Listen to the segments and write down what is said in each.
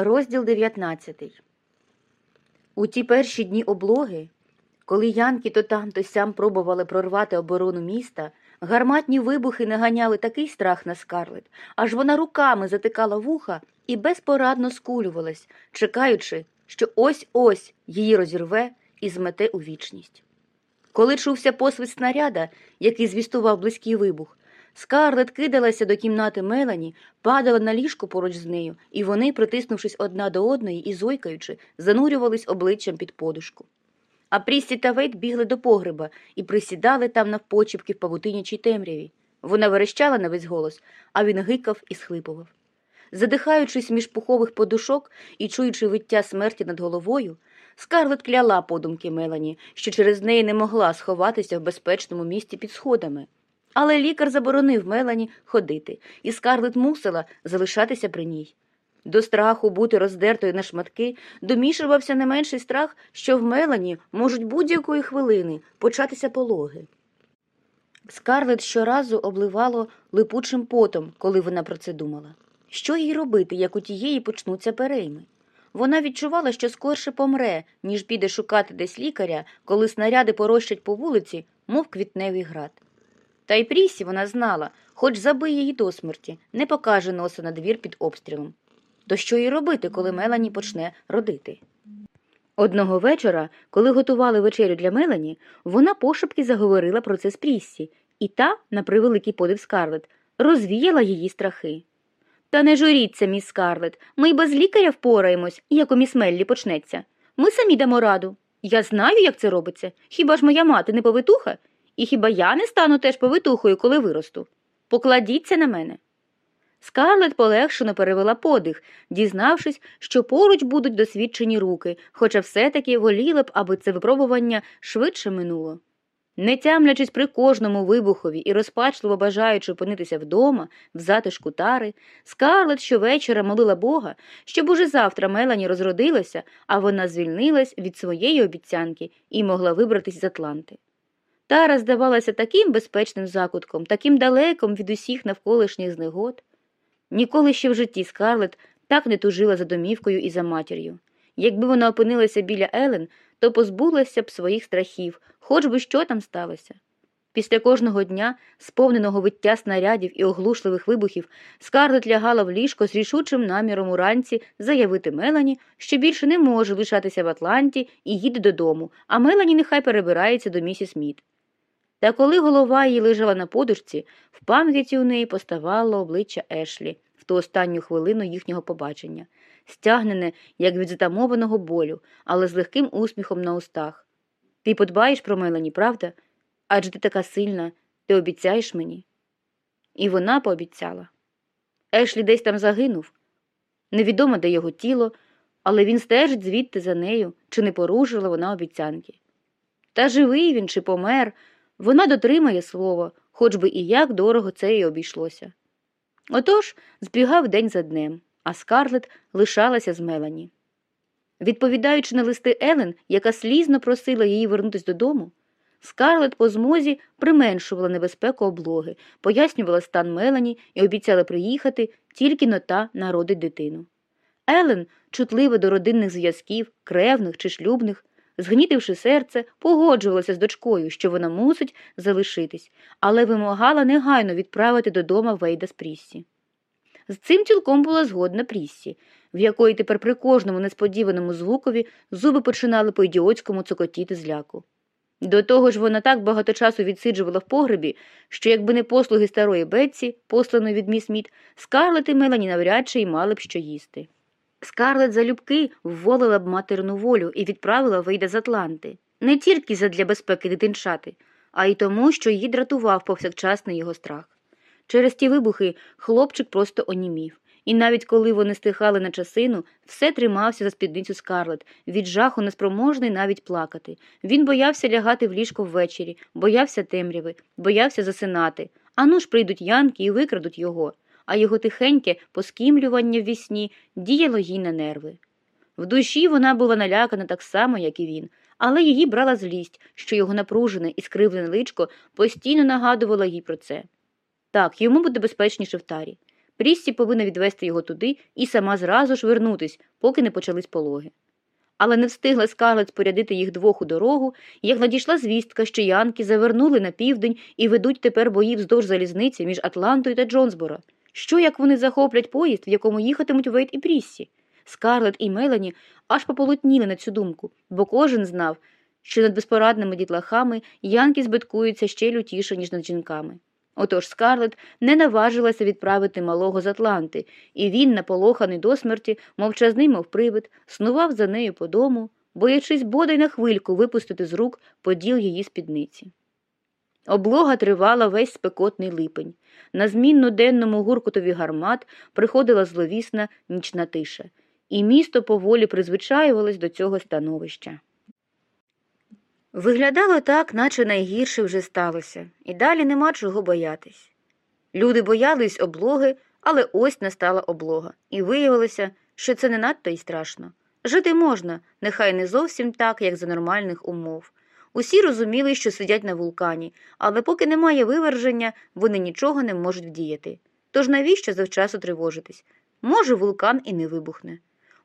Розділ 19 У ті перші дні облоги, коли янки то там, то сям пробували прорвати оборону міста, гарматні вибухи наганяли такий страх на скарлет, аж вона руками затикала вуха і безпорадно скулювалась, чекаючи, що ось-ось її розірве і змете у вічність. Коли чувся посвист снаряда, який звістував близький вибух, Скарлет кидалася до кімнати Мелані, падала на ліжко поруч з нею, і вони, притиснувшись одна до одної і зойкаючи, занурювались обличчям під подушку. А Прісті та Вейт бігли до погреба і присідали там навпочіпки в павутинячій темряві. Вона верещала на весь голос, а він гикав і схлипував. Задихаючись між пухових подушок і чуючи виття смерті над головою, Скарлет кляла подумки Мелані, що через неї не могла сховатися в безпечному місці під сходами. Але лікар заборонив Мелані ходити, і Скарлет мусила залишатися при ній. До страху бути роздертою на шматки домішувався не менший страх, що в Мелані можуть будь-якої хвилини початися пологи. Скарлет щоразу обливало липучим потом, коли вона про це думала. Що їй робити, як у тієї почнуться перейми? Вона відчувала, що скорше помре, ніж піде шукати десь лікаря, коли снаряди порощать по вулиці, мов квітневий град. Та й Прісі вона знала, хоч забий її до смерті, не покаже носа на двір під обстрілом. То що їй робити, коли Мелані почне родити? Одного вечора, коли готували вечерю для Мелані, вона пошепки заговорила про це з Пріссі, і та, на превеликий подив Скарлет, розвіяла її страхи. Та не журіться, міс Скарлет, ми й без лікаря впораємось, як у міс Меллі почнеться. Ми самі дамо раду. Я знаю, як це робиться. Хіба ж моя мати не повитуха? І хіба я не стану теж повитухою, коли виросту? Покладіться на мене. Скарлет полегшено перевела подих, дізнавшись, що поруч будуть досвідчені руки, хоча все-таки воліла б, аби це випробування швидше минуло. Не тямлячись при кожному вибухові і розпачливо бажаючи опинитися вдома, в затишку тари, Скарлет щовечора молила Бога, щоб уже завтра Мелані розродилася, а вона звільнилась від своєї обіцянки і могла вибратись з Атланти. Тара здавалася таким безпечним закутком, таким далеком від усіх навколишніх знегод. Ніколи ще в житті Скарлет так не тужила за домівкою і за матір'ю. Якби вона опинилася біля Елен, то позбулася б своїх страхів, хоч би що там сталося. Після кожного дня, сповненого виття снарядів і оглушливих вибухів, Скарлет лягала в ліжко з рішучим наміром уранці заявити Мелані, що більше не може лишатися в Атланті і їде додому, а Мелані нехай перебирається до місіс Мід. Та коли голова її лежала на подушці, в пам'яті у неї поставало обличчя Ешлі в ту останню хвилину їхнього побачення, стягнене, як від затамованого болю, але з легким усміхом на устах. Ти подбаєш про Мелані, правда? Адже ти така сильна, ти обіцяєш мені? І вона пообіцяла. Ешлі десь там загинув. Невідомо, де його тіло, але він стежить звідти за нею, чи не порушила вона обіцянки. Та живий він чи помер, вона дотримає слово, хоч би і як дорого це й обійшлося. Отож збігав день за днем, а Скарлет лишалася з Мелані. Відповідаючи на листи Елен, яка слізно просила її вернутися додому, Скарлет по змозі применшувала небезпеку облоги, пояснювала стан Мелані і обіцяла приїхати, тільки но та народить дитину. Елен, чутлива до родинних зв'язків, кревних чи шлюбних, згнітивши серце, погоджувалася з дочкою, що вона мусить залишитись, але вимагала негайно відправити додому Вейда з Пріссі. З цим цілком була згодна Пріссі, в якої тепер при кожному несподіваному звукові зуби починали по ідіотському цокотіти зляку. До того ж вона так багато часу відсиджувала в погребі, що якби не послуги старої Бетсі, посланої від міс Мід, Скарлет і Мелані навряд чи й мали б що їсти. Скарлет залюбки вволила б материну волю і відправила Вейда з Атланти, не тільки задля безпеки дитинчати, а й тому, що її дратував повсякчасний його страх. Через ті вибухи хлопчик просто онімів, і навіть коли вони стихали на часину, все тримався за спідницю Скарлет, від жаху неспроможний навіть плакати. Він боявся лягати в ліжко ввечері, боявся темряви, боявся засинати. Ану ж прийдуть янки і викрадуть його а його тихеньке поскімлювання в вісні діяло їй на нерви. В душі вона була налякана так само, як і він, але її брала злість, що його напружене і скривлене личко постійно нагадувало їй про це. Так, йому буде безпечніше в тарі. Пріссі повинна відвести його туди і сама зразу ж вернутись, поки не почались пологи. Але не встигла Скарлет спорядити їх двох у дорогу, як надійшла звістка, що янки завернули на південь і ведуть тепер бої вздовж залізниці між Атлантою та Джонсборо. Що як вони захоплять поїзд, в якому їхатимуть Вейт і Пріссі? Скарлет і Мелані аж пополотніли на цю думку, бо кожен знав, що над безпорадними дітлахами янки збиткуються ще лютіше, ніж над жінками. Отож Скарлет не наважилася відправити малого з Атланти, і він, наполоханий до смерті, мовчазний, мов привид, снував за нею по дому, боячись бодай на хвильку випустити з рук поділ її спідниці. Облога тривала весь спекотний липень. На змінну денному гуркотові гармат приходила зловісна нічна тиша, і місто поволі призвичаювалось до цього становища. Виглядало так, наче найгірше вже сталося, і далі нема чого боятись. Люди боялись облоги, але ось настала облога, і виявилося, що це не надто й страшно. Жити можна, нехай не зовсім так, як за нормальних умов. Усі розуміли, що сидять на вулкані, але поки немає виверження, вони нічого не можуть вдіяти. Тож навіщо завчасу тривожитись? Може, вулкан і не вибухне.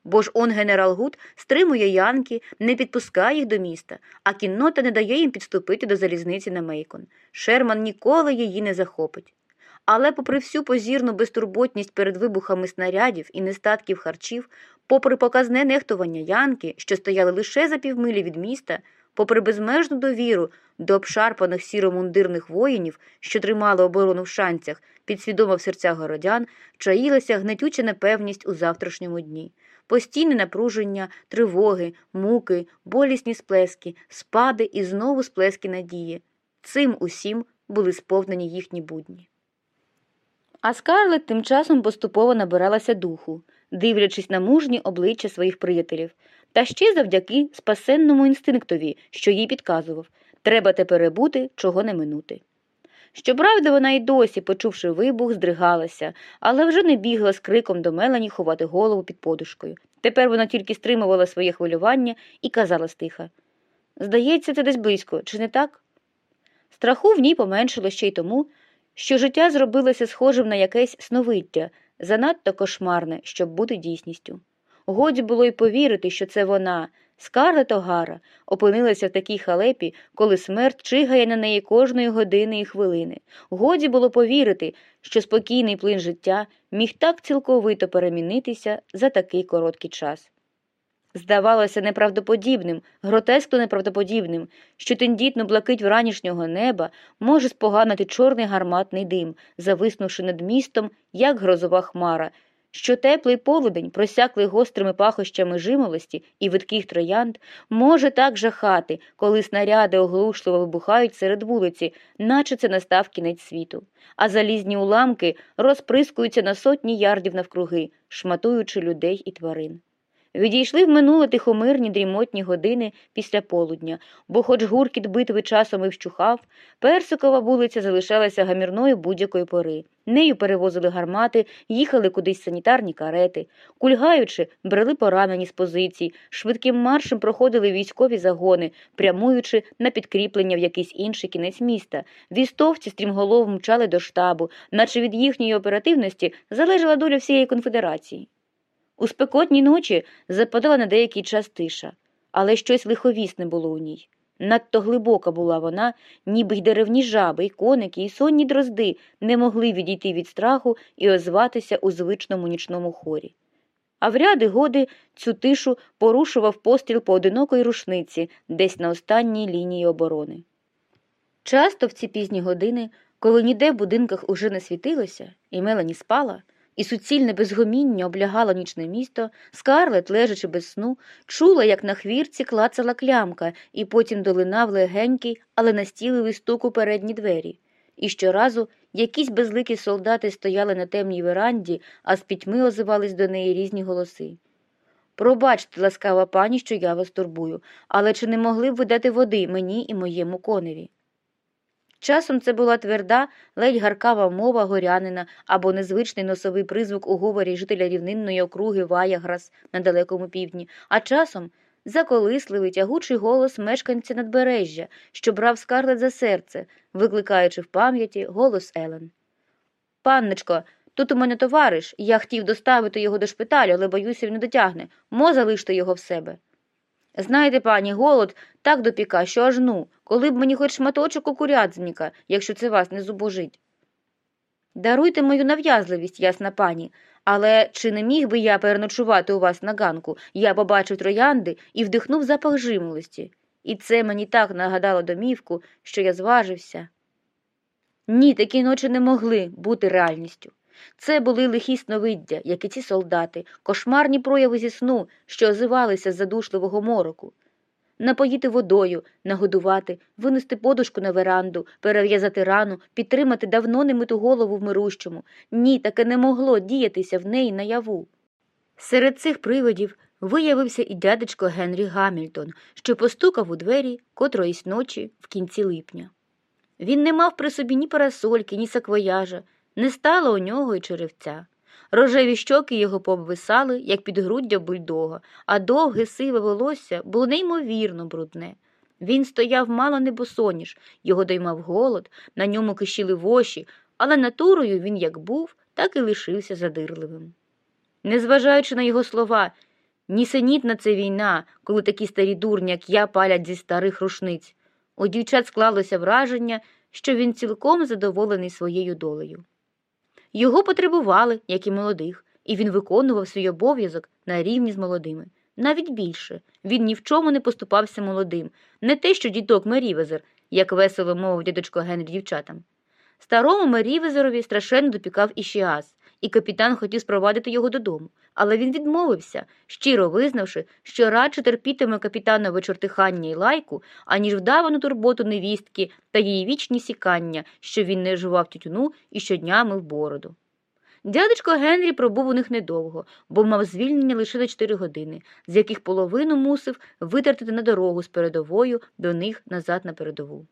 Бо ж он генерал Гуд стримує янки, не підпускає їх до міста, а кіннота не дає їм підступити до залізниці на Мейкон. Шерман ніколи її не захопить. Але, попри всю позірну безтурботність перед вибухами снарядів і нестатків харчів, попри показне нехтування янки, що стояли лише за півмилі від міста, попри безмежну довіру до обшарпаних сіромундирних воїнів, що тримали оборону в шанцях, підсвідомо в серцях городян, чаїлася гнетюча непевність у завтрашньому дні. Постійне напруження, тривоги, муки, болісні сплески, спади і знову сплески надії. Цим усім були сповнені їхні будні. А Скарлет тим часом поступово набиралася духу, дивлячись на мужні обличчя своїх приятелів, та ще завдяки спасенному інстинктові, що їй підказував треба те перебути, чого не минути. Щоправда, вона й досі, почувши вибух, здригалася, але вже не бігла з криком до Мелані ховати голову під подушкою. Тепер вона тільки стримувала своє хвилювання і казала стиха Здається, це десь близько, чи не так? Страху в ній поменшило ще й тому, що життя зробилося схожим на якесь сновиття, занадто кошмарне, щоб бути дійсністю. Годі було й повірити, що це вона, Скарлет Огара, опинилася в такій халепі, коли смерть чигає на неї кожної години і хвилини. Годі було повірити, що спокійний плин життя міг так цілковито перемінитися за такий короткий час. Здавалося неправдоподібним, гротескно неправдоподібним, що тендітну блакить вранішнього неба може споганити чорний гарматний дим, зависнувши над містом, як грозова хмара, що теплий полудень, просяклий гострими пахощами жимолості і видких троянд, може так жахати, коли снаряди оглушливо вибухають серед вулиці, наче це настав кінець світу, а залізні уламки розприскуються на сотні ярдів навкруги, шматуючи людей і тварин. Відійшли в минуле тихомирні дрімотні години після полудня, бо, хоч гуркіт битви часом і вщухав, персикова вулиця залишалася гамірною будь-якої пори. Нею перевозили гармати, їхали кудись санітарні карети, кульгаючи, брели поранені з позицій, швидким маршем проходили військові загони, прямуючи на підкріплення в якийсь інший кінець міста. Вістовці стрімголов мчали до штабу, наче від їхньої оперативності залежала доля всієї конфедерації. У спекотній ночі западала на деякий час тиша, але щось лиховісне було у ній. Надто глибока була вона, ніби й деревні жаби, й коники, і сонні дрозди не могли відійти від страху і озватися у звичному нічному хорі. А в ряди годи цю тишу порушував постріл поодинокої рушниці десь на останній лінії оборони. Часто в ці пізні години, коли ніде в будинках уже не світилося, і Мелані спала, і суцільне безгоміння облягало нічне місто, скарлет, лежачи без сну, чула, як на хвірці клацала клямка, і потім долинав легенький, але настіливий стук у передні двері. І щоразу якісь безликі солдати стояли на темній веранді, а з пітьми озивались до неї різні голоси. Пробачте, ласкава пані, що я вас турбую, але чи не могли б ви дати води мені і моєму коневі? Часом це була тверда, ледь гаркава мова горянина або незвичний носовий призвук у говорі жителя рівнинної округи Ваяграс на далекому півдні, а часом заколисливий тягучий голос мешканця надбережжя, що брав скарлет за серце, викликаючи в пам'яті голос Елен. Панночко, Тут у мене товариш, я хотів доставити його до шпиталю, але боюся, він не дотягне. Мо залиште його в себе. Знаєте, пані, голод так допіка, що аж ну, коли б мені хоч шматочок окурядзника, якщо це вас не зубожить. Даруйте мою нав'язливість, ясна пані, але чи не міг би я переночувати у вас на ганку? Я побачив троянди і вдихнув запах жимолості. І це мені так нагадало домівку, що я зважився. Ні, такі ночі не могли бути реальністю. Це були лихі сновиддя, як і ці солдати, кошмарні прояви зі сну, що озивалися з задушливого мороку. Напоїти водою, нагодувати, винести подушку на веранду, перев'язати рану, підтримати давно немиту голову в мирущому. Ні, таке не могло діятися в неї наяву. Серед цих привидів виявився і дядечко Генрі Гамільтон, що постукав у двері котроїсь ночі в кінці липня. Він не мав при собі ні парасольки, ні саквояжа, не стало у нього й черевця. Рожеві щоки його пообвисали, як підгруддя бульдога, а довге сиве волосся було неймовірно брудне. Він стояв мало не босоніж, його доймав голод, на ньому кишіли воші, але натурою він як був, так і лишився задирливим. Незважаючи на його слова, нісенітна це війна, коли такі старі дурні, як я, палять зі старих рушниць. У дівчат склалося враження, що він цілком задоволений своєю долею. Його потребували, як і молодих, і він виконував свій обов'язок на рівні з молодими. Навіть більше він ні в чому не поступався молодим, не те, що діток Мерівезер, як весело мовив дядечко Генрі дівчатам. Старому Мерівезерові страшенно допікав Ішіас, і капітан хотів спровадити його додому, але він відмовився, щиро визнавши, що радше терпітиме капітанове чортихання і лайку, аніж вдавану турботу невістки та її вічні сікання, що він не жував тютюну і щодня мив бороду. Дядечко Генрі пробув у них недовго, бо мав звільнення лише на чотири години, з яких половину мусив витратити на дорогу з передовою до них назад на передову.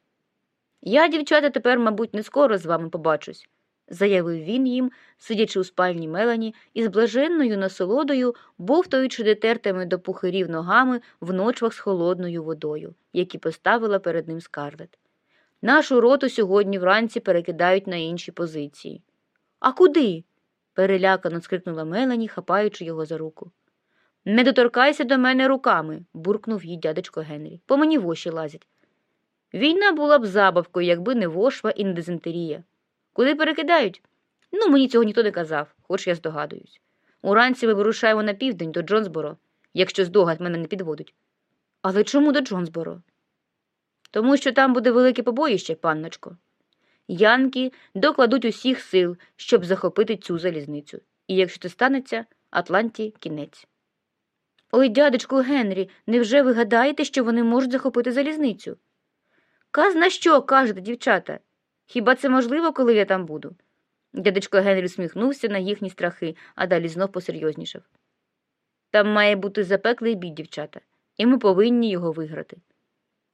Я, дівчата, тепер, мабуть, не скоро з вами побачусь, заявив він їм, сидячи у спальні Мелані і з блаженною насолодою, бовтаючи детертими до пухирів ногами в ночвах з холодною водою, які поставила перед ним скарлет. Нашу роту сьогодні вранці перекидають на інші позиції. А куди? перелякано скрикнула Мелані, хапаючи його за руку. Не доторкайся до мене руками, буркнув їй дядечко Генрі. По мені воші лазять. Війна була б забавкою, якби не вошва і не дизентерія. Куди перекидають? Ну, мені цього ніхто не казав, хоч я здогадуюсь. Уранці ми вирушаємо на південь до Джонсборо, якщо здогад мене не підводить. Але чому до Джонсборо? Тому що там буде велике побоїще, панночко. Янки докладуть усіх сил, щоб захопити цю залізницю. І якщо це станеться, Атланті кінець. Ой, дядечку Генрі, невже ви гадаєте, що вони можуть захопити залізницю? Казна що, кажете, дівчата? Хіба це можливо, коли я там буду? Дядечко Генрі усміхнувся на їхні страхи, а далі знов посерйознішав. Там має бути запеклий бій, дівчата, і ми повинні його виграти.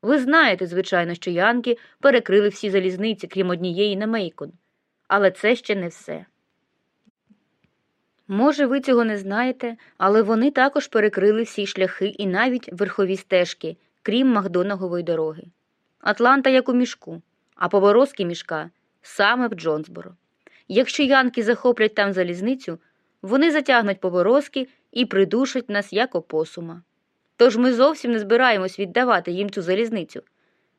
Ви знаєте, звичайно, що янки перекрили всі залізниці, крім однієї на Мейкон. Але це ще не все. Може, ви цього не знаєте, але вони також перекрили всі шляхи і навіть верхові стежки, крім Макдонагової дороги. Атланта як у мішку, а поворозки мішка саме в Джонсборо. Якщо янки захоплять там залізницю, вони затягнуть поворозки і придушать нас як опосума. Тож ми зовсім не збираємось віддавати їм цю залізницю.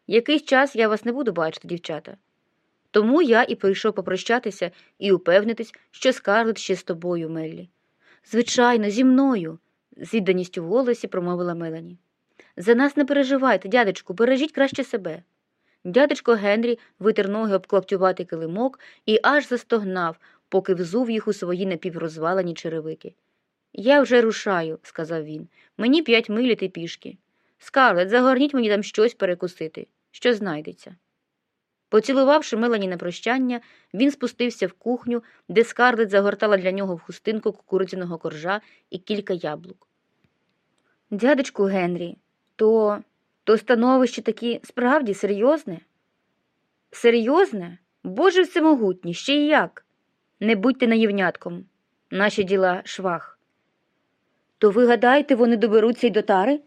Якийсь час я вас не буду бачити, дівчата. Тому я і прийшов попрощатися і упевнитись, що Скарлет ще з тобою, Меллі. Звичайно, зі мною, з відданістю в голосі промовила Мелані. За нас не переживайте, дядечку, бережіть краще себе. Дядечко Генрі витер ноги об клаптюватий килимок і аж застогнав, поки взув їх у свої напіврозвалені черевики. Я вже рушаю, сказав він. Мені п'ять миль іти пішки. Скарлет, загорніть мені там щось перекусити, що знайдеться. Поцілувавши Мелані на прощання, він спустився в кухню, де скарлет загортала для нього в хустинку кукурудзяного коржа і кілька яблук. Дядечку Генрі, то то становище таки справді серйозне? Серйозне? Боже всемогутній, ще й як? Не будьте наївнятком. Наші діла швах. То ви гадаєте, вони доберуться й до тари?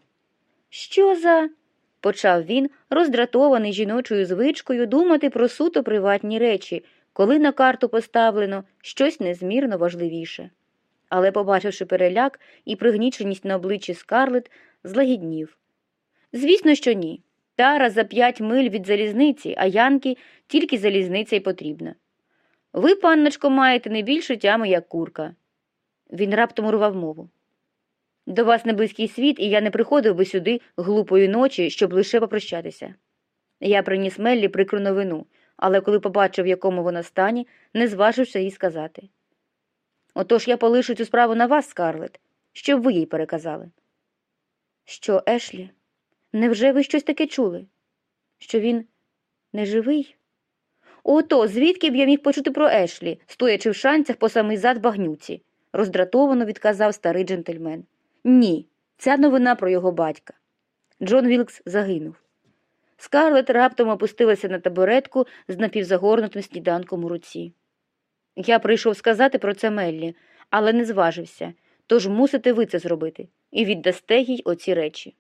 Що за? почав він, роздратований жіночою звичкою думати про суто приватні речі, коли на карту поставлено щось незмірно важливіше. Але, побачивши переляк і пригніченість на обличчі Скарлет, злагіднів. Звісно, що ні. Тара за п'ять миль від залізниці, а Янки тільки залізниця й потрібна. Ви, панночко, маєте не більше тями, як курка. Він раптом урвав мову. До вас не близький світ, і я не приходив би сюди глупої ночі, щоб лише попрощатися. Я приніс Меллі прикру новину, але коли побачив, в якому вона стані, не зважився їй сказати. Отож я полишу цю справу на вас, Скарлет, щоб ви їй переказали. Що, Ешлі? Невже ви щось таке чули? Що він не живий? Ото, звідки б я міг почути про Ешлі, стоячи в шанцях по самий зад багнюці, роздратовано відказав старий джентльмен. Ні, ця новина про його батька. Джон Вілкс загинув. Скарлет раптом опустилася на табуретку з напівзагорнутим сніданком у руці. Я прийшов сказати про це Меллі, але не зважився, тож мусите ви це зробити і віддасте їй оці речі.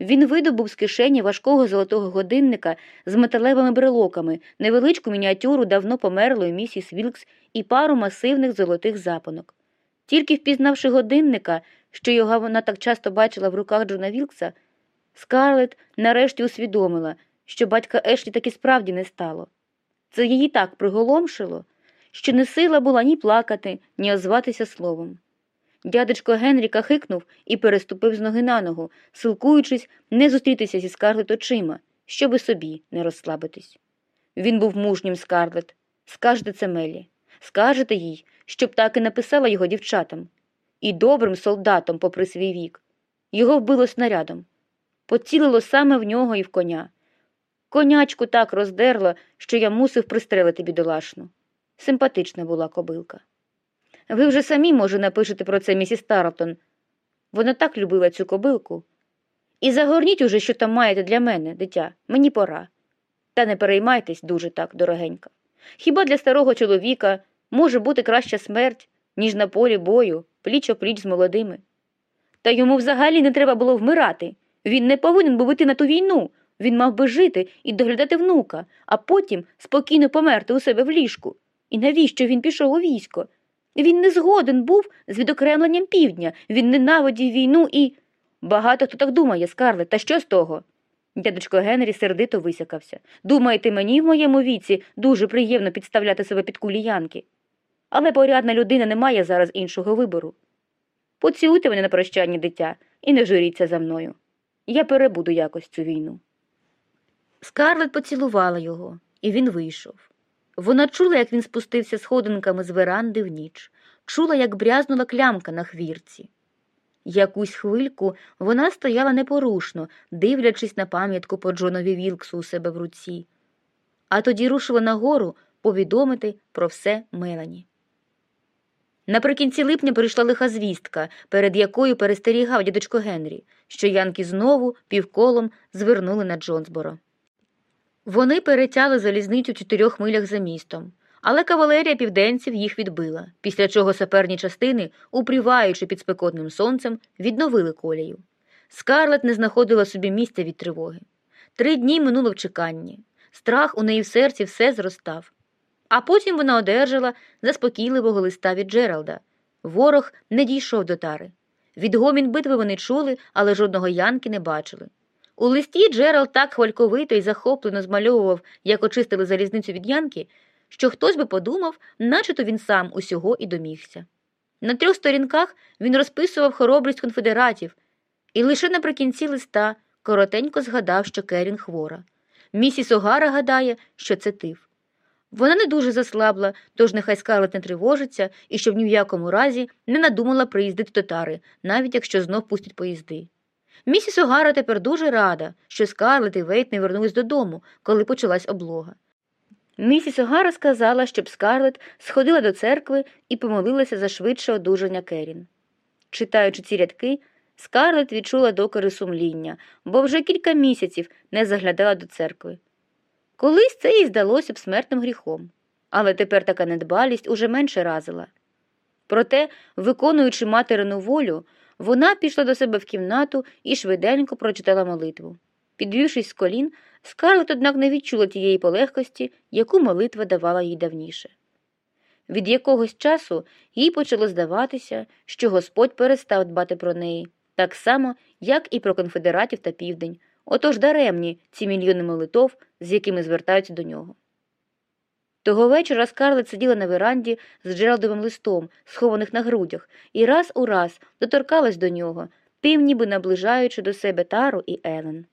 Він видобув з кишені важкого золотого годинника з металевими брелоками, невеличку мініатюру давно померлої місіс Вілкс і пару масивних золотих запонок. Тільки впізнавши годинника, що його вона так часто бачила в руках Джона Вілкса, Скарлет нарешті усвідомила, що батька Ешлі таки справді не стало. Це її так приголомшило, що не сила була ні плакати, ні озватися словом. Дядечко Генрі кахикнув і переступив з ноги на ногу, силкуючись не зустрітися зі Скарлет очима, щоби собі не розслабитись. Він був мужнім Скарлет. Скажете це Мелі. Скажете їй, щоб так і написала його дівчатам. І добрим солдатом, попри свій вік. Його вбило снарядом. Поцілило саме в нього і в коня. Конячку так роздерло, що я мусив пристрелити бідолашну. Симпатична була кобилка. Ви вже самі, може, напишете про це місіс Тарлтон. Вона так любила цю кобилку. І загорніть уже, що там маєте для мене, дитя, мені пора. Та не переймайтесь дуже так, дорогенька. Хіба для старого чоловіка може бути краща смерть, ніж на полі бою, пліч опліч з молодими? Та йому взагалі не треба було вмирати. Він не повинен був іти на ту війну. Він мав би жити і доглядати внука, а потім спокійно померти у себе в ліжку. І навіщо він пішов у військо? Він не згоден був з відокремленням півдня, він ненавидів війну і. Багато хто так думає, Скарлет, та що з того? Дядечко Генрі сердито висякався. Думаєте, мені в моєму віці дуже приємно підставляти себе під кулі Янки? Але порядна людина не має зараз іншого вибору. Поцілуйте мене на прощання, дитя, і не журіться за мною. Я перебуду якось цю війну. Скарлет поцілувала його, і він вийшов. Вона чула, як він спустився сходинками з веранди в ніч, чула, як брязнула клямка на хвірці. Якусь хвильку вона стояла непорушно, дивлячись на пам'ятку по Джонові Вілксу у себе в руці, а тоді рушила нагору повідомити про все Мелані. Наприкінці липня прийшла лиха звістка, перед якою перестерігав дядечко Генрі, що янки знову півколом звернули на Джонсборо. Вони перетяли залізницю чотирьох милях за містом, але кавалерія південців їх відбила, після чого саперні частини, упріваючи під спекотним сонцем, відновили колію. Скарлет не знаходила собі місця від тривоги. Три дні минуло в чеканні. Страх у неї в серці все зростав. А потім вона одержала заспокійливого листа від Джералда. Ворог не дійшов до тари. Відгомін битви вони чули, але жодного янки не бачили. У листі Джеральд так хвальковито і захоплено змальовував, як очистили залізницю від янки, що хтось би подумав, наче-то він сам усього і домігся. На трьох сторінках він розписував хоробрість конфедератів, і лише наприкінці листа коротенько згадав, що Керін хвора. Місіс Огара гадає, що це тиф. Вона не дуже заслабла, тож нехай Скарлет не тривожиться і щоб ні в якому разі не надумала приїздити до тари, навіть якщо знов пустять поїзди. Місіс Огара тепер дуже рада, що Скарлет і Вейт не вернулись додому, коли почалась облога. Місіс Огара сказала, щоб Скарлет сходила до церкви і помолилася за швидше одужання Керін. Читаючи ці рядки, Скарлет відчула докори сумління, бо вже кілька місяців не заглядала до церкви. Колись це їй здалося б смертним гріхом, але тепер така недбалість уже менше разила. Проте, виконуючи материну волю, вона пішла до себе в кімнату і швиденько прочитала молитву. Підвівшись з колін, Скарлет, однак, не відчула тієї полегкості, яку молитва давала їй давніше. Від якогось часу їй почало здаватися, що Господь перестав дбати про неї, так само, як і про конфедератів та південь, отож даремні ці мільйони молитов, з якими звертаються до нього. Того вечора Скарлет сиділа на веранді з Джералдовим листом, схованих на грудях, і раз у раз доторкалась до нього, тим ніби наближаючи до себе Тару і Елен.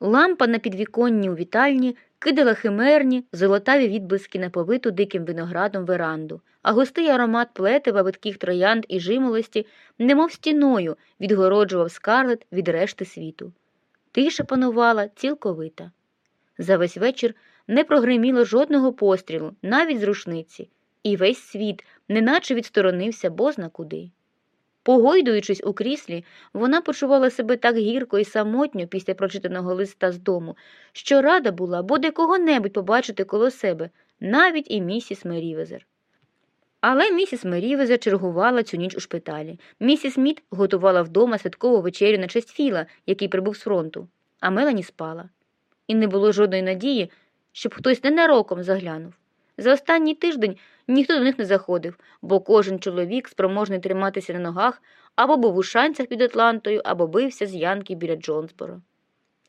Лампа на підвіконні у вітальні кидала химерні, золотаві відблиски на повиту диким виноградом веранду, а густий аромат плетива, витких троянд і жимолості, немов стіною, відгороджував скарлет від решти світу. Тиша панувала цілковита. За весь вечір не прогриміло жодного пострілу, навіть з рушниці, і весь світ неначе відсторонився бозна куди. Погойдуючись у кріслі, вона почувала себе так гірко і самотньо після прочитаного листа з дому, що рада була бодай кого-небудь побачити коло себе, навіть і місіс Мерівезер. Але місіс Мерівезер чергувала цю ніч у шпиталі. Місіс Мід готувала вдома святкову вечерю на честь Філа, який прибув з фронту, а Мелані спала. І не було жодної надії, щоб хтось ненароком заглянув. За останній тиждень ніхто до них не заходив, бо кожен чоловік, спроможний триматися на ногах, або був у шанцях під Атлантою, або бився з Янки біля Джонсборо.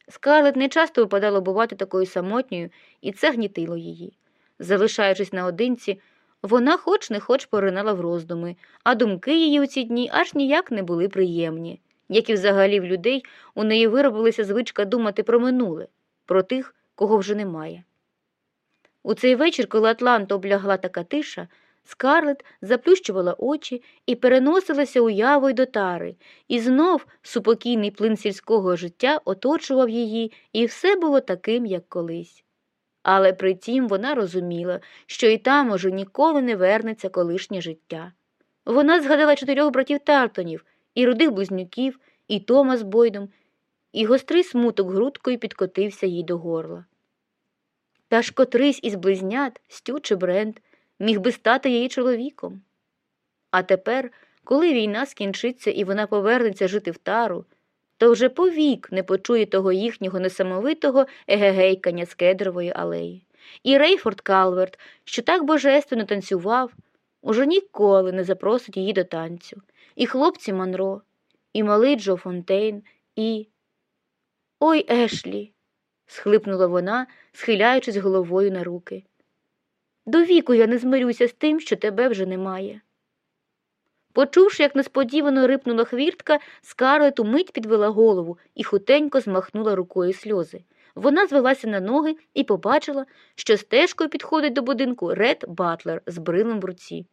Скарлет не часто випадало бувати такою самотньою, і це гнітило її. Залишаючись наодинці, вона хоч не хоч поринала в роздуми, а думки її у ці дні аж ніяк не були приємні, як і взагалі в людей у неї виробилася звичка думати про минуле, про тих, кого вже немає. У цей вечір, коли Атланта облягла така тиша, Скарлет заплющувала очі і переносилася уявою до тари, і знов супокійний плин сільського життя оточував її, і все було таким, як колись. Але притім вона розуміла, що і там уже ніколи не вернеться колишнє життя. Вона згадала чотирьох братів Тартонів, і рудих близнюків, і Тома з Бойдом, і гострий смуток грудкою підкотився їй до горла. Та ж котрийсь із близнят, Стю чи Брент, міг би стати її чоловіком. А тепер, коли війна скінчиться і вона повернеться жити в тару, то вже повік не почує того їхнього несамовитого егегейкання з кедрової алеї. І Рейфорд Калверт, що так божественно танцював, уже ніколи не запросить її до танцю. І хлопці Монро, і малий Джо Фонтейн, і. Ой Ешлі схлипнула вона, схиляючись головою на руки. До віку я не змирюся з тим, що тебе вже немає. Почувши, як несподівано рипнула хвіртка, Скарлет умить підвела голову і хутенько змахнула рукою сльози. Вона звелася на ноги і побачила, що стежкою підходить до будинку Ред Батлер з брилом в руці.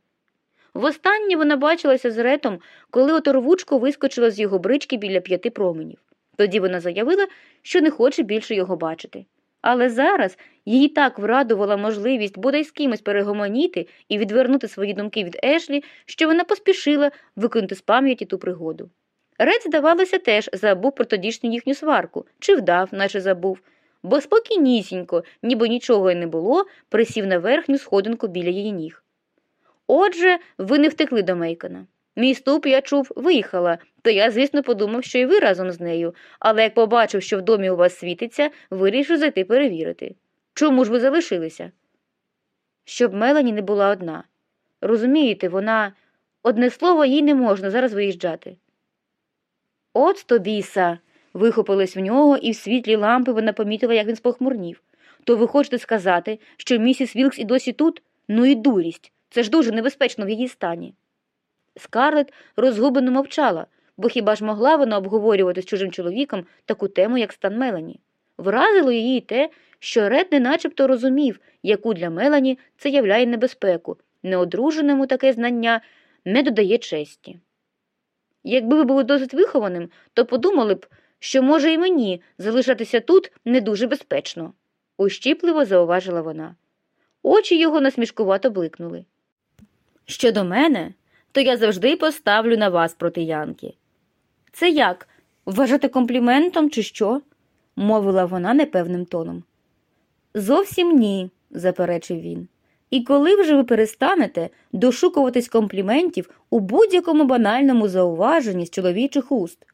Востаннє вона бачилася з Ретом, коли оторвучко вискочила з його брички біля п'яти променів. Тоді вона заявила, що не хоче більше його бачити. Але зараз її так врадувала можливість бодай з кимось перегомоніти і відвернути свої думки від Ешлі, що вона поспішила викинути з пам'яті ту пригоду. Ред, здавалося, теж забув про тодішню їхню сварку чи вдав, наче забув, бо спокійнісінько, ніби нічого й не було, присів на верхню сходинку біля її ніг. Отже, ви не втекли до Мейкона. Мій ступ, я чув, виїхала, то я, звісно, подумав, що і ви разом з нею, але як побачив, що в домі у вас світиться, вирішив зайти перевірити. Чому ж ви залишилися? Щоб Мелані не була одна. Розумієте, вона одне слово їй не можна зараз виїжджати. От то біса. вихопилось в нього, і в світлі лампи вона помітила, як він спохмурнів. То ви хочете сказати, що місіс Вілкс і досі тут? Ну і дурість. Це ж дуже небезпечно в її стані. Скарлет розгублено мовчала, бо хіба ж могла вона обговорювати з чужим чоловіком таку тему, як стан Мелані? Вразило її те, що Ред не начебто розумів, яку для Мелані це являє небезпеку, неодруженому таке знання не додає честі. Якби ви були досить вихованим, то подумали б, що може і мені залишатися тут не дуже безпечно, ущіпливо зауважила вона. Очі його насмішкувато бликнули. Щодо мене, то я завжди поставлю на вас проти Янки. Це як? Вважати компліментом, чи що? мовила вона непевним тоном. Зовсім ні, заперечив він. І коли вже ви перестанете дошукуватись компліментів у будь-якому банальному зауваженні з чоловічих уст?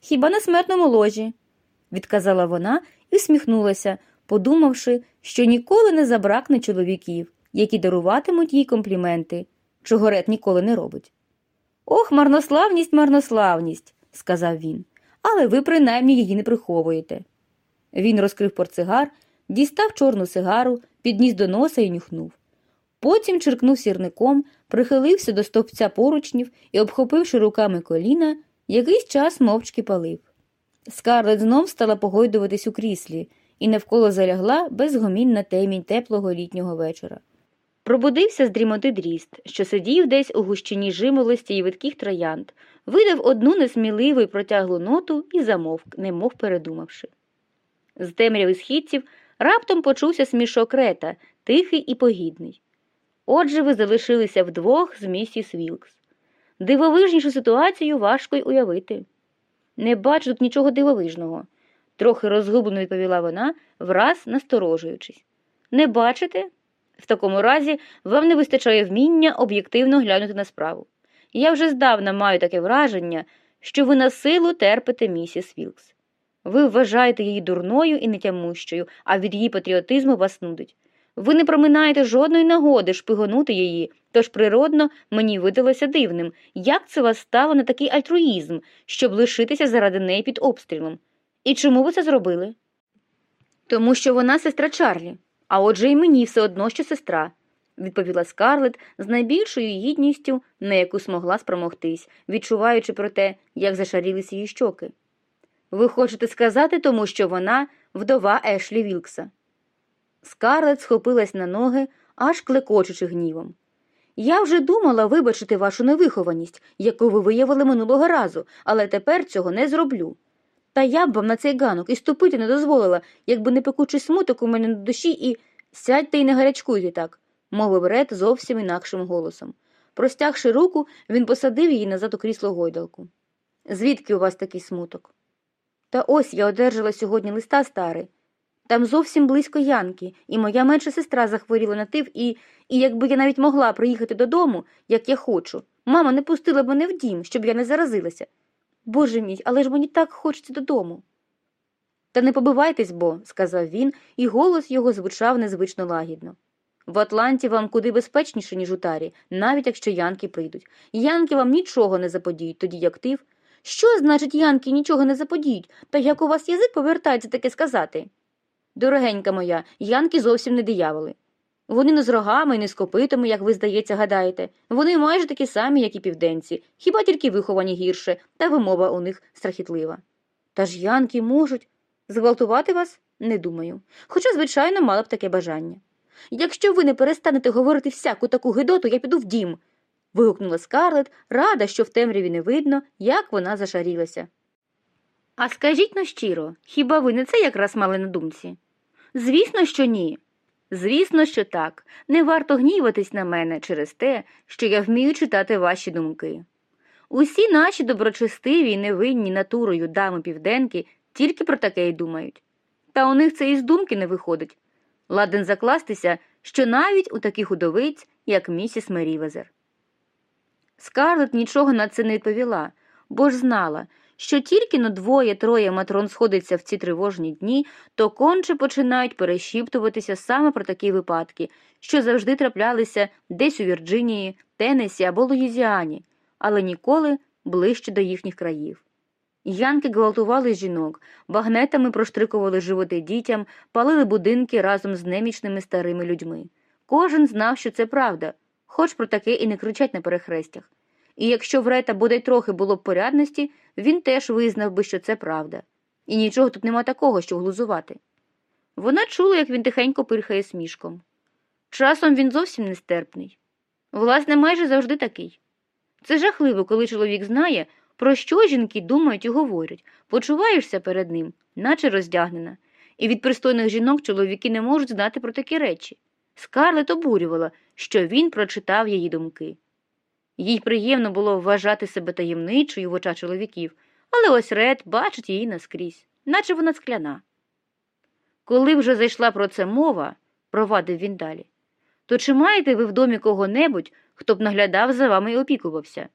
Хіба на смертному ложі? відказала вона і всміхнулася, подумавши, що ніколи не забракне чоловіків, які даруватимуть їй компліменти, чого Ред ніколи не робить. Ох, марнославність, марнославність, сказав він, але ви принаймні її не приховуєте. Він розкрив портсигар, дістав чорну сигару, підніс до носа і нюхнув. Потім черкнув сірником, прихилився до стовпця поручнів і, обхопивши руками коліна, якийсь час мовчки палив. Скарлет знов стала погойдуватись у кріслі і навколо залягла безгомінна темінь теплого літнього вечора. Пробудився з дрімоти дріст, що сидів десь у гущині жимолості й видких троянд, видав одну несміливу й протяглу ноту і замовк, немов передумавши. З темряви східців раптом почувся смішок рета, тихий і погідний. Отже, ви залишилися вдвох з місіс Вілкс. Дивовижнішу ситуацію важко й уявити. Не бачу тут нічого дивовижного, трохи розгублено відповіла вона, враз насторожуючись. Не бачите? В такому разі вам не вистачає вміння об'єктивно глянути на справу. Я вже здавна маю таке враження, що ви на силу терпите місіс Вілкс. Ви вважаєте її дурною і нетямущою, а від її патріотизму вас нудить. Ви не проминаєте жодної нагоди шпигонути її, тож природно мені видалося дивним, як це вас стало на такий альтруїзм, щоб лишитися заради неї під обстрілом. І чому ви це зробили? Тому що вона сестра Чарлі, а отже і мені все одно що сестра, відповіла Скарлет з найбільшою гідністю, на яку змогла спромогтись, відчуваючи про те, як зашарілись її щоки. Ви хочете сказати тому, що вона вдова Ешлі Вілкса? Скарлет схопилась на ноги, аж клекочучи гнівом. Я вже думала вибачити вашу невихованість, яку ви виявили минулого разу, але тепер цього не зроблю. Та я б вам на цей ганок і ступити не дозволила, якби не пекучий смуток у мене на душі, і сядьте і не гарячкуйте так, мовив Ред зовсім інакшим голосом. Простягши руку, він посадив її назад у крісло гойдалку. Звідки у вас такий смуток? Та ось я одержала сьогодні листа старий. Там зовсім близько Янки, і моя менша сестра захворіла на тив, і, і якби я навіть могла приїхати додому, як я хочу, мама не пустила б мене в дім, щоб я не заразилася. Боже мій, але ж мені так хочеться додому. Та не побивайтесь бо, сказав він, і голос його звучав незвично лагідно. В Атланті вам куди безпечніше, ніж у тарі, навіть якщо янки прийдуть. Янки вам нічого не заподіють, тоді як тив. Що значить янки нічого не заподіють? Та як у вас язик повертається таке сказати? Дорогенька моя, янки зовсім не дияволи. Вони не з рогами і не з копитами, як ви, здається, гадаєте. Вони майже такі самі, як і південці, хіба тільки виховані гірше, та вимова у них страхітлива. Та ж янки можуть зґвалтувати вас? Не думаю. Хоча, звичайно, мала б таке бажання. Якщо ви не перестанете говорити всяку таку гидоту, я піду в дім. вигукнула Скарлет, рада, що в темряві не видно, як вона зашарілася. А скажіть но щиро, хіба ви не це якраз мали на думці? Звісно, що ні. Звісно, що так. Не варто гніватись на мене через те, що я вмію читати ваші думки. Усі наші доброчестиві і невинні натурою дами південки тільки про таке й думають. Та у них це і з думки не виходить. Ладен закластися, що навіть у таких удовиць, як місіс Мерівезер. Скарлет нічого на це не відповіла, бо ж знала, що тільки но двоє-троє матрон сходиться в ці тривожні дні, то конче починають перешіптуватися саме про такі випадки, що завжди траплялися десь у Вірджинії, Теннесі або Луїзіані, але ніколи ближче до їхніх країв. Янки гвалтували жінок, багнетами проштрикували животи дітям, палили будинки разом з немічними старими людьми. Кожен знав, що це правда, хоч про таке і не кричать на перехрестях. І якщо в Рета бодай трохи було б порядності, він теж визнав би, що це правда. І нічого тут нема такого, що глузувати. Вона чула, як він тихенько пирхає смішком. Часом він зовсім нестерпний. Власне, майже завжди такий. Це жахливо, коли чоловік знає, про що жінки думають і говорять, почуваєшся перед ним, наче роздягнена, і від пристойних жінок чоловіки не можуть знати про такі речі. Скарлет обурювала, що він прочитав її думки. Їй приємно було вважати себе таємничою в очах чоловіків, але ось Ред бачить її наскрізь, наче вона скляна. Коли вже зайшла про це мова, провадив він далі, то чи маєте ви в домі кого-небудь, хто б наглядав за вами і опікувався?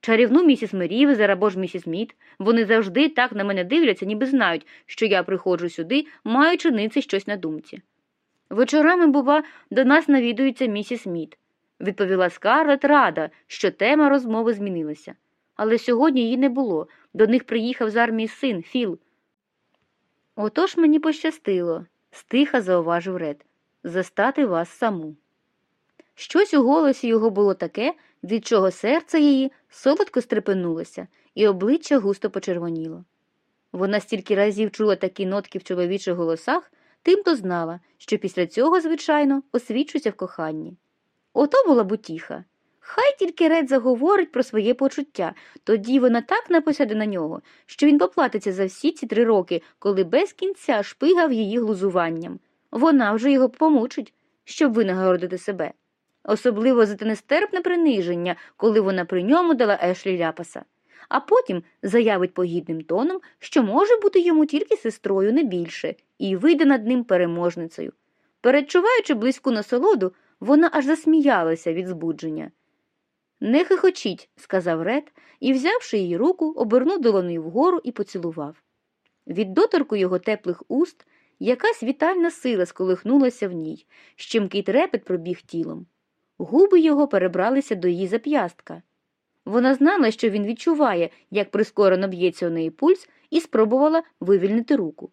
Чарівну місіс Мерівезер або ж місіс Мід, вони завжди так на мене дивляться, ніби знають, що я приходжу сюди, маючи ниці щось на думці. Вечорами, бува, до нас навідується місіс Мід, відповіла Скарлет рада, що тема розмови змінилася. Але сьогодні її не було. До них приїхав з армії син Філ. Отож мені пощастило, стиха зауважив Ред, застати вас саму. Щось у голосі його було таке, від чого серце її солодко стрепенулося, і обличчя густо почервоніло. Вона стільки разів чула такі нотки в чоловічих голосах, тим то знала, що після цього, звичайно, освічується в коханні. Ото була б утіха. Хай тільки Ред заговорить про своє почуття, тоді вона так напосяде на нього, що він поплатиться за всі ці три роки, коли без кінця шпигав її глузуванням. Вона вже його помучить, щоб винагородити себе. Особливо за те нестерпне приниження, коли вона при ньому дала Ешлі ляпаса, а потім заявить погідним тоном, що може бути йому тільки сестрою не більше, і вийде над ним переможницею. Передчуваючи близьку насолоду, вона аж засміялася від збудження. Не хихочіть, сказав Ред і, взявши її руку, обернув долоною вгору і поцілував. Від доторку його теплих уст якась вітальна сила сколихнулася в ній, щемкий трепет пробіг тілом. Губи його перебралися до її зап'ястка. Вона знала, що він відчуває, як прискорено б'ється у неї пульс, і спробувала вивільнити руку.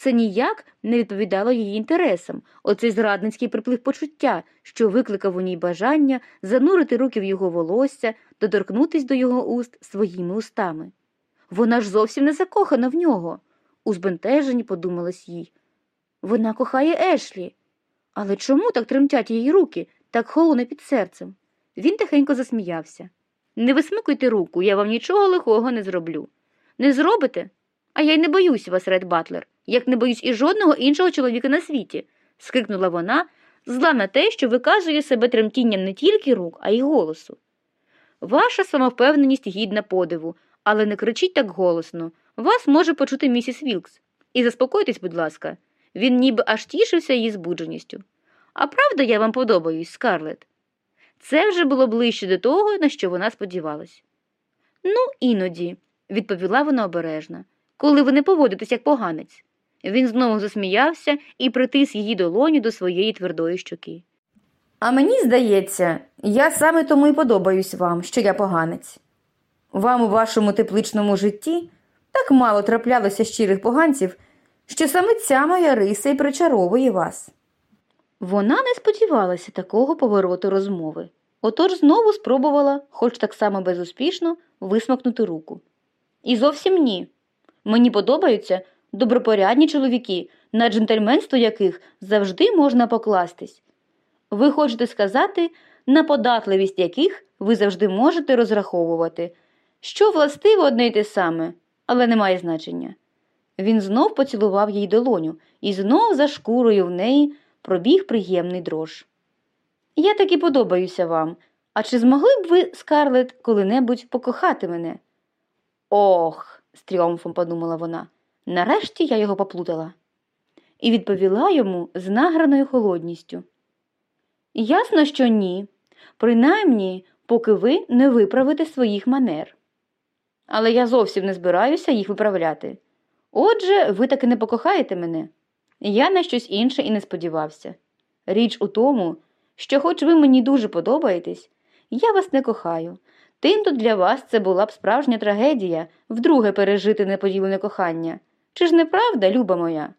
Це ніяк не відповідало її інтересам, оцей зрадницький приплив почуття, що викликав у ній бажання занурити руки в його волосся, доторкнутись до його уст своїми устами. Вона ж зовсім не закохана в нього, у збентеженні подумалось їй. Вона кохає Ешлі. Але чому так тремтять її руки, так холоне під серцем? Він тихенько засміявся. Не висмикуйте руку, я вам нічого лихого не зроблю. Не зробите? А я й не боюсь вас, Ред Батлер, як не боюсь і жодного іншого чоловіка на світі, скрикнула вона, зла на те, що виказує себе тремтінням не тільки рук, а й голосу. Ваша самовпевненість гідна подиву, але не кричіть так голосно. Вас може почути місіс Вілкс. І заспокойтесь, будь ласка. Він ніби аж тішився її збудженістю. А правда, я вам подобаюсь, Скарлет? Це вже було ближче до того, на що вона сподівалась. Ну, іноді, відповіла вона обережно, коли ви не поводитесь як поганець. Він знову засміявся і притис її долоню до своєї твердої щоки. А мені здається, я саме тому і подобаюсь вам, що я поганець. Вам у вашому тепличному житті так мало траплялося щирих поганців, що саме ця моя риса й причаровує вас. Вона не сподівалася такого повороту розмови, отож знову спробувала, хоч так само безуспішно, висмакнути руку. І зовсім ні. Мені подобаються добропорядні чоловіки, на джентльменство яких завжди можна покластись. Ви хочете сказати, на податливість яких ви завжди можете розраховувати, що властиво одне й те саме, але не має значення. Він знов поцілував їй долоню і знов за шкурою в неї пробіг приємний дрож. Я таки подобаюся вам. А чи змогли б ви, Скарлет, коли-небудь покохати мене? Ох, з тріумфом подумала вона. Нарешті я його поплутала. І відповіла йому з награною холодністю. Ясно, що ні, принаймні, поки ви не виправите своїх манер. Але я зовсім не збираюся їх виправляти. Отже, ви таки не покохаєте мене. Я на щось інше і не сподівався. Річ у тому, що, хоч ви мені дуже подобаєтесь, я вас не кохаю. Тим-то для вас це була б справжня трагедія вдруге пережити неподілене кохання. Чи ж не правда, люба моя?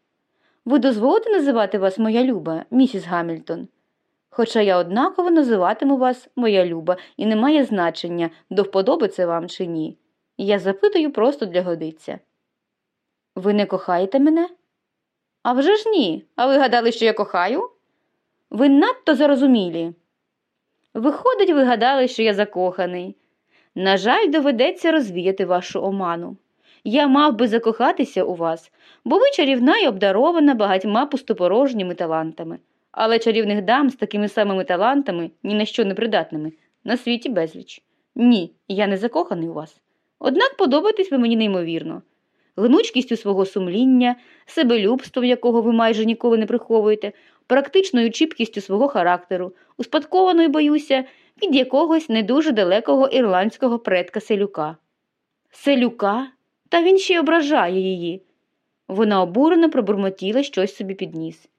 Ви дозволите називати вас моя люба, місіс Гамільтон? Хоча я однаково називатиму вас моя люба, і не має значення, до вподоби вам чи ні. Я запитую просто для годиця. Ви не кохаєте мене? А вже ж ні. А ви гадали, що я кохаю? Ви надто зарозумілі. Виходить, ви гадали, що я закоханий. На жаль, доведеться розвіяти вашу оману. Я мав би закохатися у вас, бо ви чарівна і обдарована багатьма пустопорожніми талантами, але чарівних дам з такими самими талантами, ні на що не придатними, на світі безліч. Ні, я не закоханий у вас. Однак подобаєтесь ви мені неймовірно. Гнучкістю свого сумління, себелюбством, якого ви майже ніколи не приховуєте, практичною чіпкістю свого характеру, успадкованою, боюся, від якогось не дуже далекого ірландського предка селюка. Селюка? Та він ще й ображає її. Вона обурено пробурмотіла щось собі під ніс.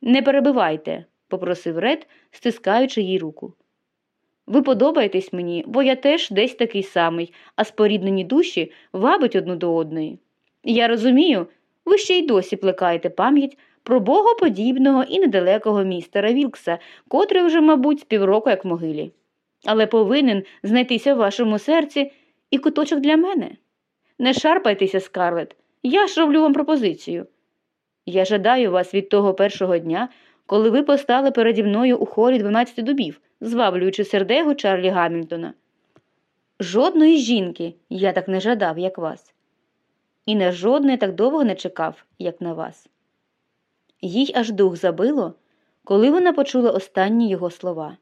Не перебивайте, попросив Ред, стискаючи їй руку. Ви подобаєтесь мені, бо я теж десь такий самий, а споріднені душі вабить одну до одної. Я розумію, ви ще й досі плекаєте пам'ять про богоподібного і недалекого містера Вілкса, котрий вже, мабуть, з півроку як могилі. Але повинен знайтися в вашому серці і куточок для мене. Не шарпайтеся, Скарлет, я ж роблю вам пропозицію. Я жадаю вас від того першого дня, коли ви постали переді мною у хорі дванадцяти дубів, зваблюючи сердегу Чарлі Гамільтона. Жодної жінки я так не жадав, як вас, і на жодної так довго не чекав, як на вас. Їй аж дух забило, коли вона почула останні його слова.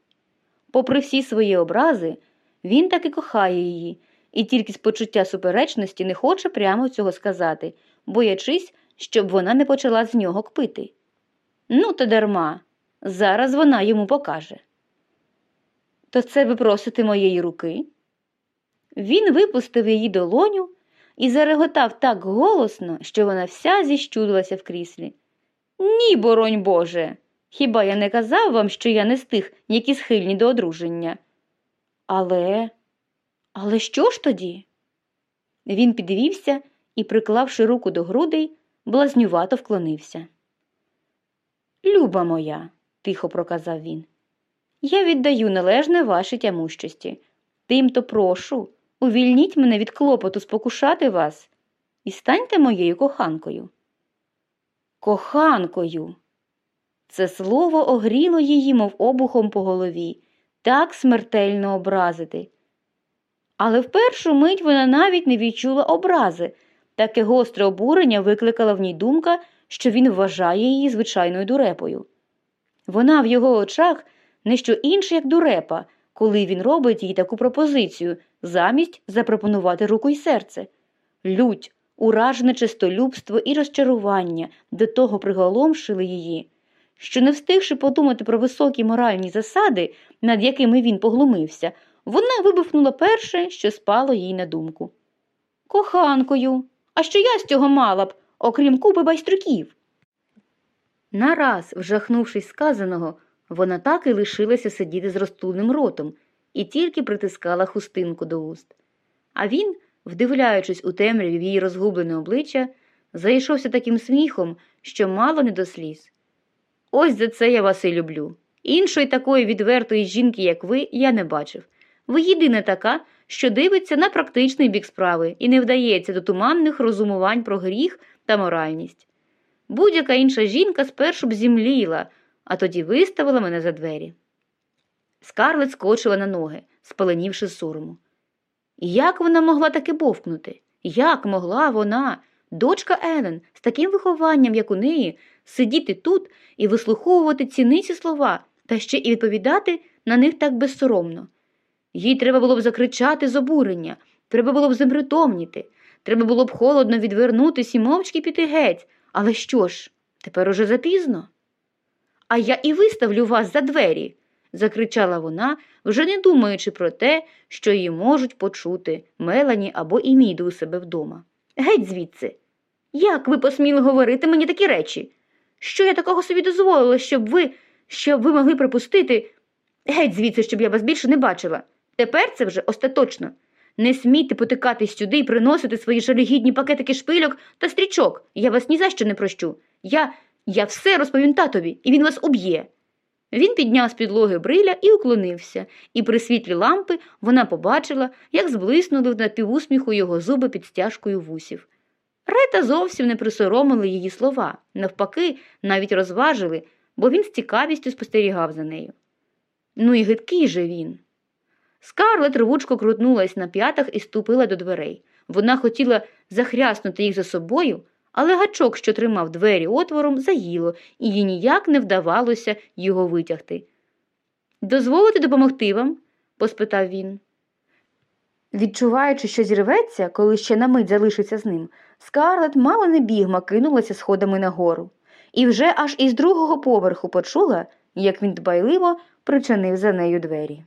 Попри всі свої образи, він таки кохає її, і тільки з почуття суперечності не хоче прямо цього сказати, боячись, щоб вона не почала з нього кпити. Ну, то дарма, зараз вона йому покаже. То це ви просите моєї руки? Він випустив її долоню і зареготав так голосно, що вона вся зіщудилася в кріслі. Ні, боронь Боже. Хіба я не казав вам, що я не з тих, які схильні до одруження? Але, але що ж тоді? Він підвівся і, приклавши руку до грудей, блазнювато вклонився. Люба моя, тихо проказав він, я віддаю належне вашій тямущості. Тимто прошу, увільніть мене від клопоту спокушати вас і станьте моєю коханкою. Коханкою. Це слово огріло її, мов обухом по голові, так смертельно образити. Але в першу мить вона навіть не відчула образи, таке гостре обурення викликала в ній думка, що він вважає її звичайною дурепою. Вона в його очах не що інше, як дурепа, коли він робить їй таку пропозицію, замість запропонувати руку й серце. Лють, уражене чистолюбство і розчарування до того приголомшили її, що, не встигши подумати про високі моральні засади, над якими він поглумився, вона вибухнула перше, що спало їй на думку. Коханкою, а що я з цього мала б, окрім купи байстрюків? Нараз, вжахнувшись сказаного, вона так і лишилася сидіти з розтулним ротом і тільки притискала хустинку до уст. А він, вдивляючись у темряві в її розгублене обличчя, зайшовся таким сміхом, що мало не до сліз. Ось за це я вас і люблю. Іншої такої відвертої жінки, як ви, я не бачив. Ви єдина така, що дивиться на практичний бік справи і не вдається до туманних розумувань про гріх та моральність. Будь-яка інша жінка спершу б зімліла, а тоді виставила мене за двері. Скарлет скочила на ноги, спаленівши з сорому. Як вона могла таки бовкнути? Як могла вона, дочка Елен, з таким вихованням, як у неї, сидіти тут і вислуховувати ціниці слова, та ще і відповідати на них так безсоромно? Їй треба було б закричати з обурення, треба було б запритомніти, треба було б холодно відвернутись і мовчки піти геть. Але що ж, тепер уже запізно. А я і виставлю вас за двері, закричала вона, вже не думаючи про те, що її можуть почути Мелані або і Міду у себе вдома. Геть звідси. Як ви посміли говорити мені такі речі? Що я такого собі дозволила, щоб ви, щоб ви могли припустити? Геть звідси, щоб я вас більше не бачила. Тепер це вже остаточно. Не смійте потикатись сюди і приносити свої жалюгідні пакетики шпильок та стрічок. Я вас ні за що не прощу. Я я все розповім татові, і він вас уб'є. Він підняв з підлоги бриля і уклонився, і при світлі лампи вона побачила, як зблиснули на півусміху його зуби під стяжкою вусів. Рета зовсім не присоромили її слова, навпаки, навіть розважили, бо він з цікавістю спостерігав за нею. Ну і гидкий же він. Скарлет рвучко крутнулась на п'ятах і ступила до дверей. Вона хотіла захряснути їх за собою, але гачок, що тримав двері отвором, заїло, і їй ніяк не вдавалося його витягти. Дозволите допомогти вам? поспитав він. Відчуваючи, що зірветься, коли ще на мить залишиться з ним, скарлет мало не бігма кинулася сходами нагору, і вже аж із другого поверху почула, як він дбайливо причинив за нею двері.